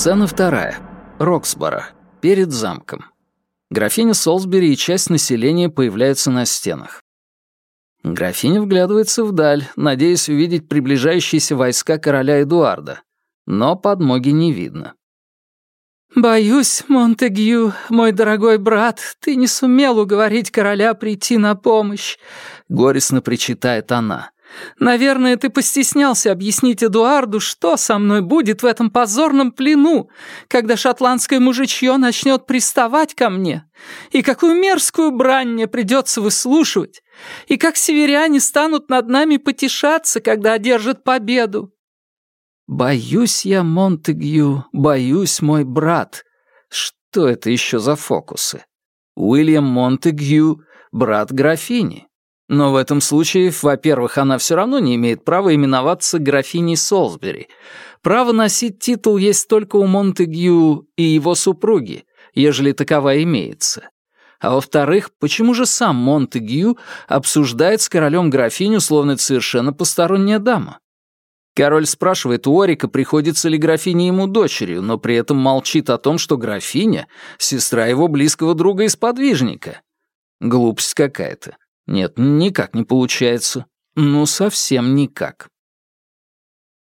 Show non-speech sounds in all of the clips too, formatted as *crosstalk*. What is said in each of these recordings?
Сцена вторая. Роксборо. Перед замком. Графиня Солсбери и часть населения появляются на стенах. Графиня вглядывается вдаль, надеясь увидеть приближающиеся войска короля Эдуарда. Но подмоги не видно. «Боюсь, Монтегю, мой дорогой брат, ты не сумел уговорить короля прийти на помощь», — горестно причитает она. Наверное, ты постеснялся объяснить Эдуарду, что со мной будет в этом позорном плену, когда шотландское мужичье начнет приставать ко мне, и какую мерзкую брань мне придется выслушивать, и как северяне станут над нами потешаться, когда одержат победу. Боюсь я, Монтегю, боюсь, мой брат. Что это еще за фокусы? Уильям Монтегю, брат графини. Но в этом случае, во-первых, она все равно не имеет права именоваться графиней Солсбери. Право носить титул есть только у Монтегю и его супруги, ежели такова имеется. А во-вторых, почему же сам Монтегю обсуждает с королем графиню, словно это совершенно посторонняя дама? Король спрашивает у Орика, приходится ли графиня ему дочерью, но при этом молчит о том, что графиня — сестра его близкого друга и сподвижника. Глупость какая-то. Нет, никак не получается. Ну, совсем никак.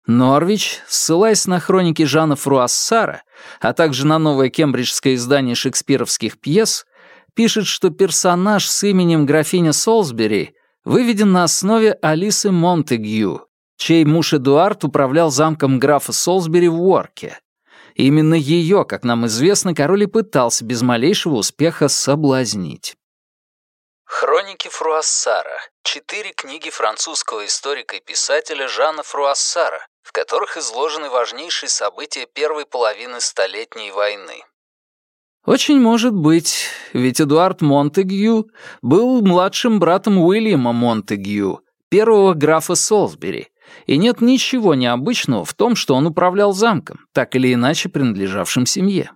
Норвич, ссылаясь на хроники Жана Фруассара, а также на новое кембриджское издание шекспировских пьес, пишет, что персонаж с именем графиня Солсбери выведен на основе Алисы Монтегю, чей муж Эдуард управлял замком графа Солсбери в Уорке. Именно ее, как нам известно, король и пытался без малейшего успеха соблазнить. Хроники Фруассара. Четыре книги французского историка и писателя Жана Фруассара, в которых изложены важнейшие события первой половины Столетней войны. Очень может быть, ведь Эдуард Монтегю был младшим братом Уильяма Монтегю, первого графа Солсбери, и нет ничего необычного в том, что он управлял замком, так или иначе принадлежавшим семье.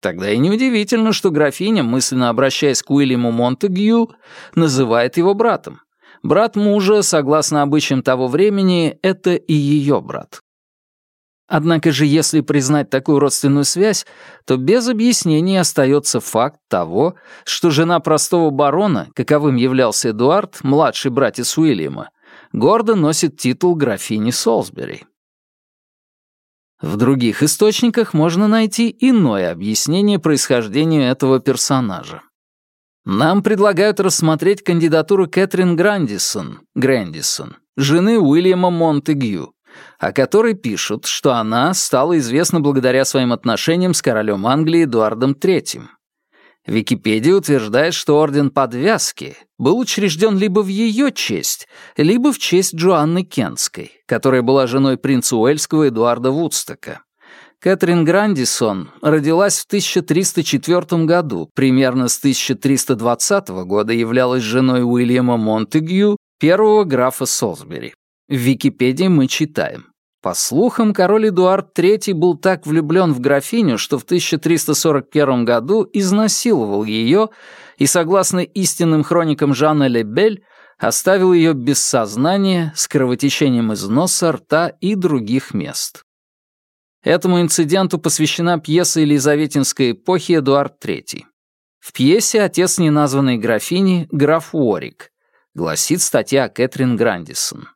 Тогда и неудивительно, что графиня, мысленно обращаясь к Уильяму Монтегю, называет его братом. Брат мужа, согласно обычаям того времени, это и ее брат. Однако же, если признать такую родственную связь, то без объяснений остается факт того, что жена простого барона, каковым являлся Эдуард, младший братец Уильяма, гордо носит титул графини Солсбери. В других источниках можно найти иное объяснение происхождению этого персонажа. Нам предлагают рассмотреть кандидатуру Кэтрин Грандисон, Грэндисон, жены Уильяма Монтегю, о которой пишут, что она стала известна благодаря своим отношениям с королем Англии Эдуардом III. Википедия утверждает, что орден подвязки был учрежден либо в ее честь, либо в честь Джоанны Кентской, которая была женой принца Уэльского Эдуарда Вудстока. Кэтрин Грандисон родилась в 1304 году, примерно с 1320 года являлась женой Уильяма Монтегю, первого графа Солсбери. В Википедии мы читаем. По слухам, король Эдуард III был так влюблен в графиню, что в 1341 году изнасиловал ее и, согласно истинным хроникам Жана Лебель, оставил ее без сознания, с кровотечением из носа, рта и других мест. Этому инциденту посвящена пьеса Елизаветинской эпохи «Эдуард III». В пьесе отец неназванной графини — граф Уорик, гласит статья Кэтрин Грандисон.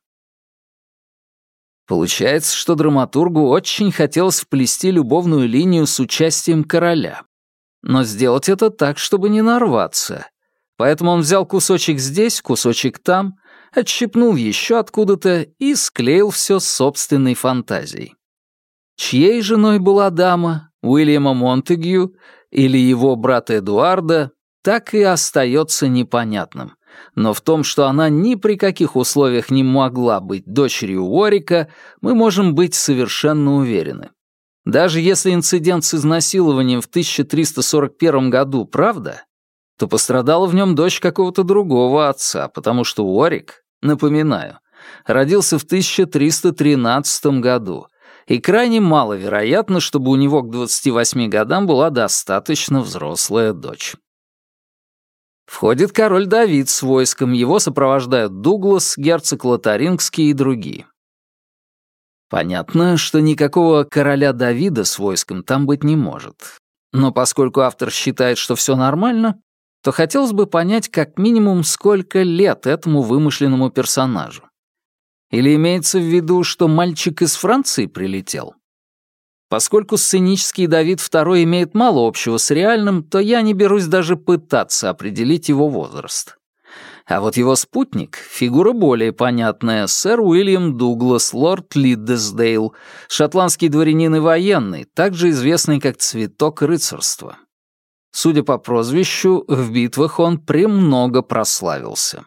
Получается, что драматургу очень хотелось вплести любовную линию с участием короля. Но сделать это так, чтобы не нарваться. Поэтому он взял кусочек здесь, кусочек там, отщипнул еще откуда-то и склеил все собственной фантазией. Чьей женой была дама, Уильяма Монтегю или его брата Эдуарда, так и остается непонятным но в том, что она ни при каких условиях не могла быть дочерью Уорика, мы можем быть совершенно уверены. Даже если инцидент с изнасилованием в 1341 году правда, то пострадала в нем дочь какого-то другого отца, потому что Уорик, напоминаю, родился в 1313 году, и крайне маловероятно, чтобы у него к 28 годам была достаточно взрослая дочь. Входит король Давид с войском, его сопровождают Дуглас, герцог Лотарингский и другие. Понятно, что никакого короля Давида с войском там быть не может. Но поскольку автор считает, что все нормально, то хотелось бы понять как минимум, сколько лет этому вымышленному персонажу. Или имеется в виду, что мальчик из Франции прилетел? Поскольку сценический Давид II имеет мало общего с реальным, то я не берусь даже пытаться определить его возраст. А вот его спутник — фигура более понятная, сэр Уильям Дуглас, лорд Лиддесдейл, шотландский дворянин и военный, также известный как Цветок рыцарства. Судя по прозвищу, в битвах он премного прославился.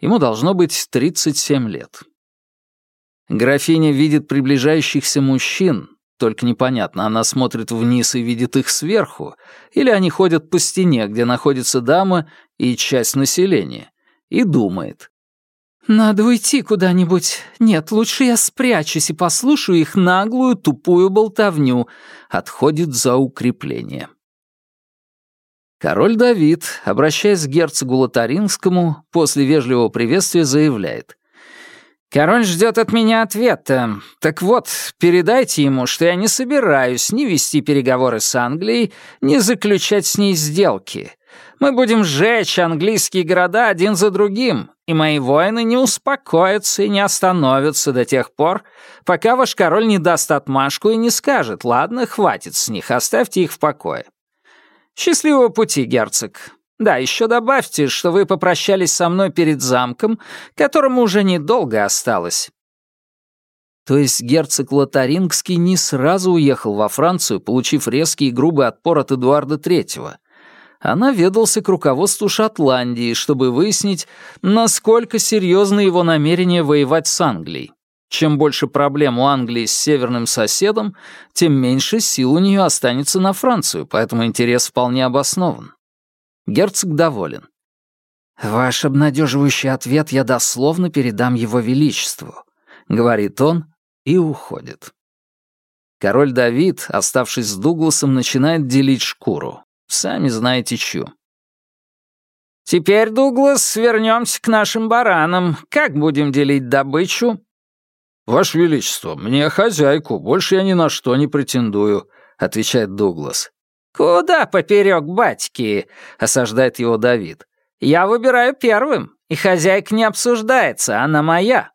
Ему должно быть 37 лет. Графиня видит приближающихся мужчин, только непонятно, она смотрит вниз и видит их сверху, или они ходят по стене, где находится дама и часть населения, и думает. «Надо уйти куда-нибудь. Нет, лучше я спрячусь и послушаю их наглую, тупую болтовню». Отходит за укрепление. Король Давид, обращаясь к герцогу Лотарингскому, после вежливого приветствия заявляет. «Король ждет от меня ответа. Так вот, передайте ему, что я не собираюсь ни вести переговоры с Англией, ни заключать с ней сделки. Мы будем сжечь английские города один за другим, и мои воины не успокоятся и не остановятся до тех пор, пока ваш король не даст отмашку и не скажет, ладно, хватит с них, оставьте их в покое. Счастливого пути, герцог. Да, еще добавьте, что вы попрощались со мной перед замком, которому уже недолго осталось. То есть герцог Лотарингский не сразу уехал во Францию, получив резкий и грубый отпор от Эдуарда III, а наведался к руководству Шотландии, чтобы выяснить, насколько серьезны его намерения воевать с Англией. Чем больше проблем у Англии с северным соседом, тем меньше сил у нее останется на Францию, поэтому интерес вполне обоснован. Герцог доволен. «Ваш обнадеживающий ответ я дословно передам его величеству», — говорит он и уходит. Король Давид, оставшись с Дугласом, начинает делить шкуру. Сами знаете чью. «Теперь, Дуглас, вернемся к нашим баранам. Как будем делить добычу?» «Ваше Величество, мне хозяйку, больше я ни на что не претендую», — отвечает Дуглас. «Куда поперек батьки?» — осаждает его Давид. «Я выбираю первым, и хозяйка не обсуждается, она моя».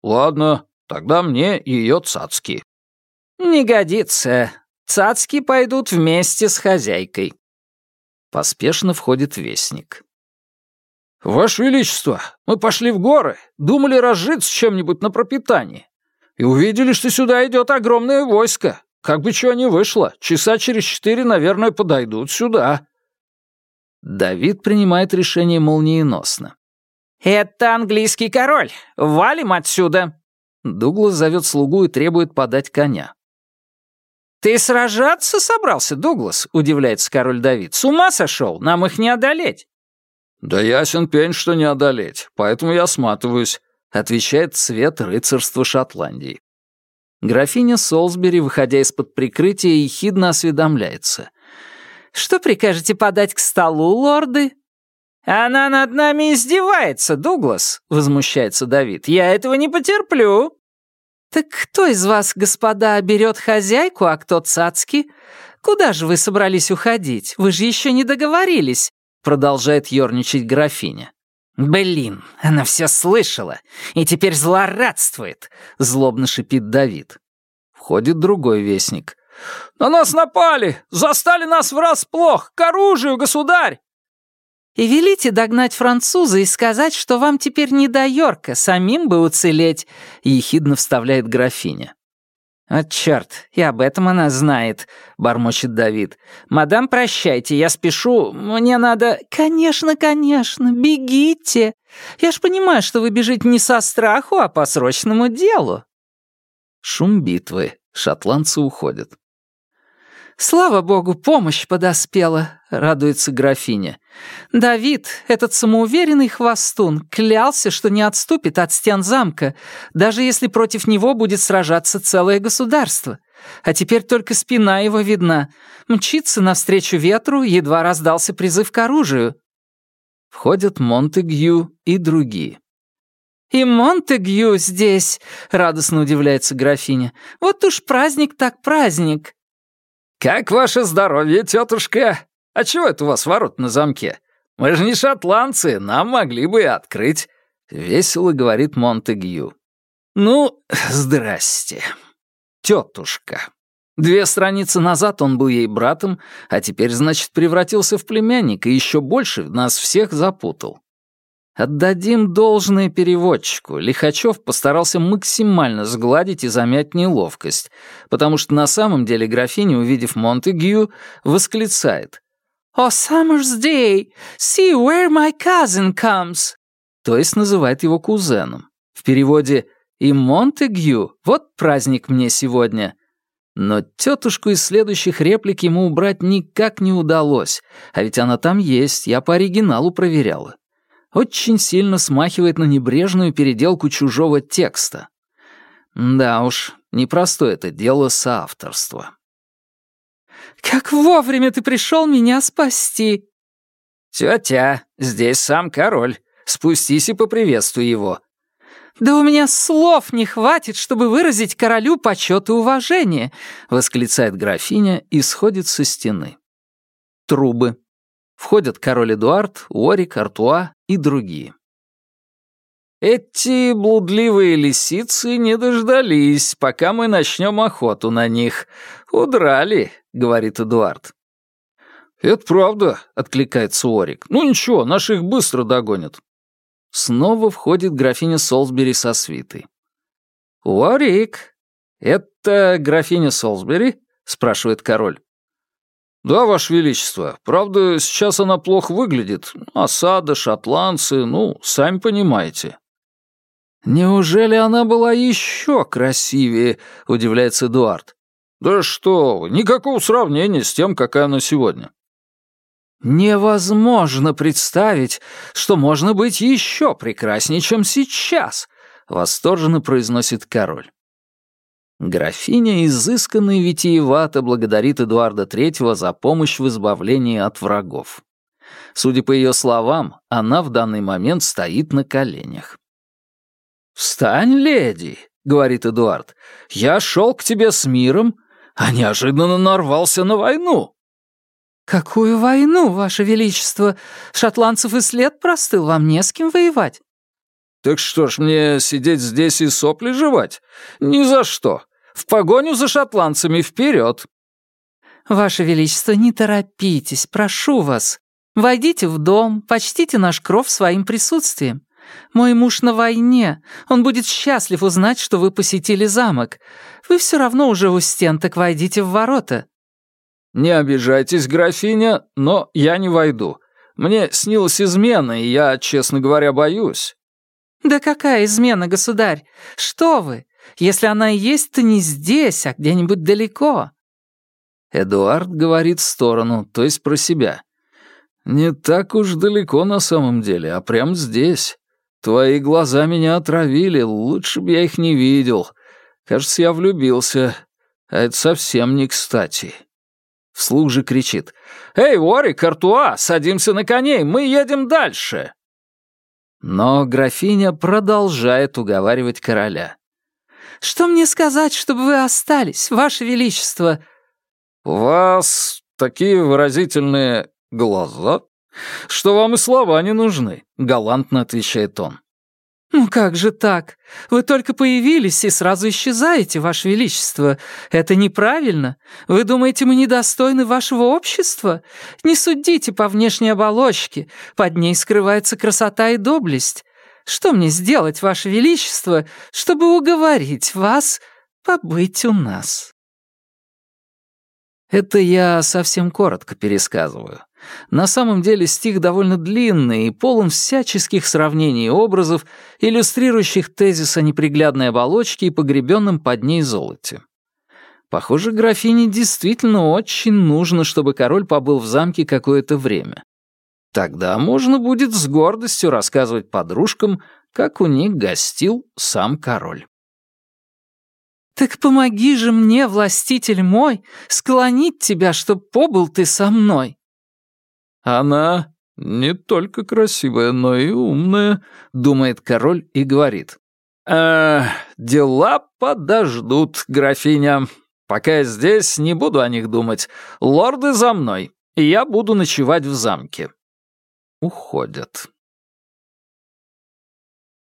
«Ладно, тогда мне ее цацки». «Не годится. Цацки пойдут вместе с хозяйкой». Поспешно входит вестник. «Ваше Величество, мы пошли в горы, думали разжиться чем-нибудь на пропитание. И увидели, что сюда идет огромное войско. Как бы чего ни вышло, часа через четыре, наверное, подойдут сюда». Давид принимает решение молниеносно. «Это английский король. Валим отсюда!» Дуглас зовет слугу и требует подать коня. «Ты сражаться собрался, Дуглас?» — удивляется король Давид. «С ума сошел? Нам их не одолеть!» «Да ясен пень, что не одолеть, поэтому я сматываюсь», — отвечает цвет рыцарства Шотландии. Графиня Солсбери, выходя из-под прикрытия, ехидно осведомляется. «Что прикажете подать к столу, лорды?» «Она над нами издевается, Дуглас», — возмущается Давид. «Я этого не потерплю». «Так кто из вас, господа, берет хозяйку, а кто цацки? Куда же вы собрались уходить? Вы же еще не договорились», — продолжает ерничать графиня. «Блин, она все слышала и теперь злорадствует», — злобно шипит Давид. Входит другой вестник. «На нас напали! Застали нас врасплох! К оружию, государь!» «И велите догнать француза и сказать, что вам теперь не до Йорка, самим бы уцелеть», — ехидно вставляет графиня. «От «А, черт, и об этом она знает», — бормочет Давид. «Мадам, прощайте, я спешу, мне надо...» «Конечно, конечно, бегите. Я ж понимаю, что вы бежите не со страху, а по срочному делу». Шум битвы. Шотландцы уходят. «Слава богу, помощь подоспела», — радуется графиня. «Давид, этот самоуверенный хвостун, клялся, что не отступит от стен замка, даже если против него будет сражаться целое государство. А теперь только спина его видна. Мчится навстречу ветру, едва раздался призыв к оружию». Входят Монтегью и другие. «И Монтегю здесь», — радостно удивляется графиня. «Вот уж праздник так праздник». «Как ваше здоровье, тетушка? А чего это у вас ворот на замке? Мы же не шотландцы, нам могли бы и открыть», — весело говорит Монтегю. «Ну, *laughs* здрасте, тетушка». Две страницы назад он был ей братом, а теперь, значит, превратился в племянника и еще больше нас всех запутал. Отдадим должное переводчику. Лихачев постарался максимально сгладить и замять неловкость, потому что на самом деле графиня, увидев Монтегю, восклицает. «О, summer's day! See where my cousin comes!» То есть называет его кузеном. В переводе «И Монтегю, вот праздник мне сегодня!» Но тетушку из следующих реплик ему убрать никак не удалось, а ведь она там есть, я по оригиналу проверяла очень сильно смахивает на небрежную переделку чужого текста. Да уж, непростое это дело соавторства. «Как вовремя ты пришел меня спасти!» «Тетя, здесь сам король. Спустись и поприветствуй его». «Да у меня слов не хватит, чтобы выразить королю почет и уважение!» — восклицает графиня и сходит со стены. Трубы. Входят король Эдуард, Уорик, Артуа и другие. «Эти блудливые лисицы не дождались, пока мы начнем охоту на них. Удрали», — говорит Эдуард. «Это правда», — откликается Уорик. «Ну ничего, наши их быстро догонят». Снова входит графиня Солсбери со свитой. «Уорик, это графиня Солсбери?» — спрашивает король. «Да, Ваше Величество. Правда, сейчас она плохо выглядит. Осада, шотландцы, ну, сами понимаете». «Неужели она была еще красивее?» — удивляется Эдуард. «Да что вы, никакого сравнения с тем, какая она сегодня». «Невозможно представить, что можно быть еще прекраснее, чем сейчас», — восторженно произносит король. Графиня изысканно и витиевато благодарит Эдуарда Третьего за помощь в избавлении от врагов. Судя по ее словам, она в данный момент стоит на коленях. «Встань, леди», — говорит Эдуард, — «я шел к тебе с миром, а неожиданно нарвался на войну». «Какую войну, Ваше Величество? Шотландцев и след простыл, вам не с кем воевать». «Так что ж, мне сидеть здесь и сопли жевать? Ни за что. В погоню за шотландцами вперед!» «Ваше Величество, не торопитесь, прошу вас. Войдите в дом, почтите наш кров своим присутствием. Мой муж на войне, он будет счастлив узнать, что вы посетили замок. Вы все равно уже у стен, так войдите в ворота». «Не обижайтесь, графиня, но я не войду. Мне снилась измена, и я, честно говоря, боюсь». «Да какая измена, государь? Что вы? Если она и есть, то не здесь, а где-нибудь далеко». Эдуард говорит в сторону, то есть про себя. «Не так уж далеко на самом деле, а прямо здесь. Твои глаза меня отравили, лучше бы я их не видел. Кажется, я влюбился, а это совсем не кстати». Вслух же кричит. «Эй, Уорик, Артуа, садимся на коней, мы едем дальше!» Но графиня продолжает уговаривать короля. Что мне сказать, чтобы вы остались, Ваше Величество?» «У вас такие выразительные глаза, что вам и слова не нужны», — галантно отвечает он. «Ну как же так? Вы только появились и сразу исчезаете, Ваше Величество. Это неправильно. Вы думаете, мы недостойны вашего общества? Не судите по внешней оболочке. Под ней скрывается красота и доблесть. Что мне сделать, Ваше Величество, чтобы уговорить вас побыть у нас?» Это я совсем коротко пересказываю. На самом деле стих довольно длинный и полон всяческих сравнений и образов, иллюстрирующих тезис о неприглядной оболочке и погребенном под ней золоте. Похоже, графине действительно очень нужно, чтобы король побыл в замке какое-то время. Тогда можно будет с гордостью рассказывать подружкам, как у них гостил сам король. «Так помоги же мне, властитель мой, склонить тебя, чтоб побыл ты со мной». «Она «Не только красивая, но и умная», — думает король и говорит. «Э, дела подождут, графиня. Пока я здесь, не буду о них думать. Лорды за мной, и я буду ночевать в замке». Уходят.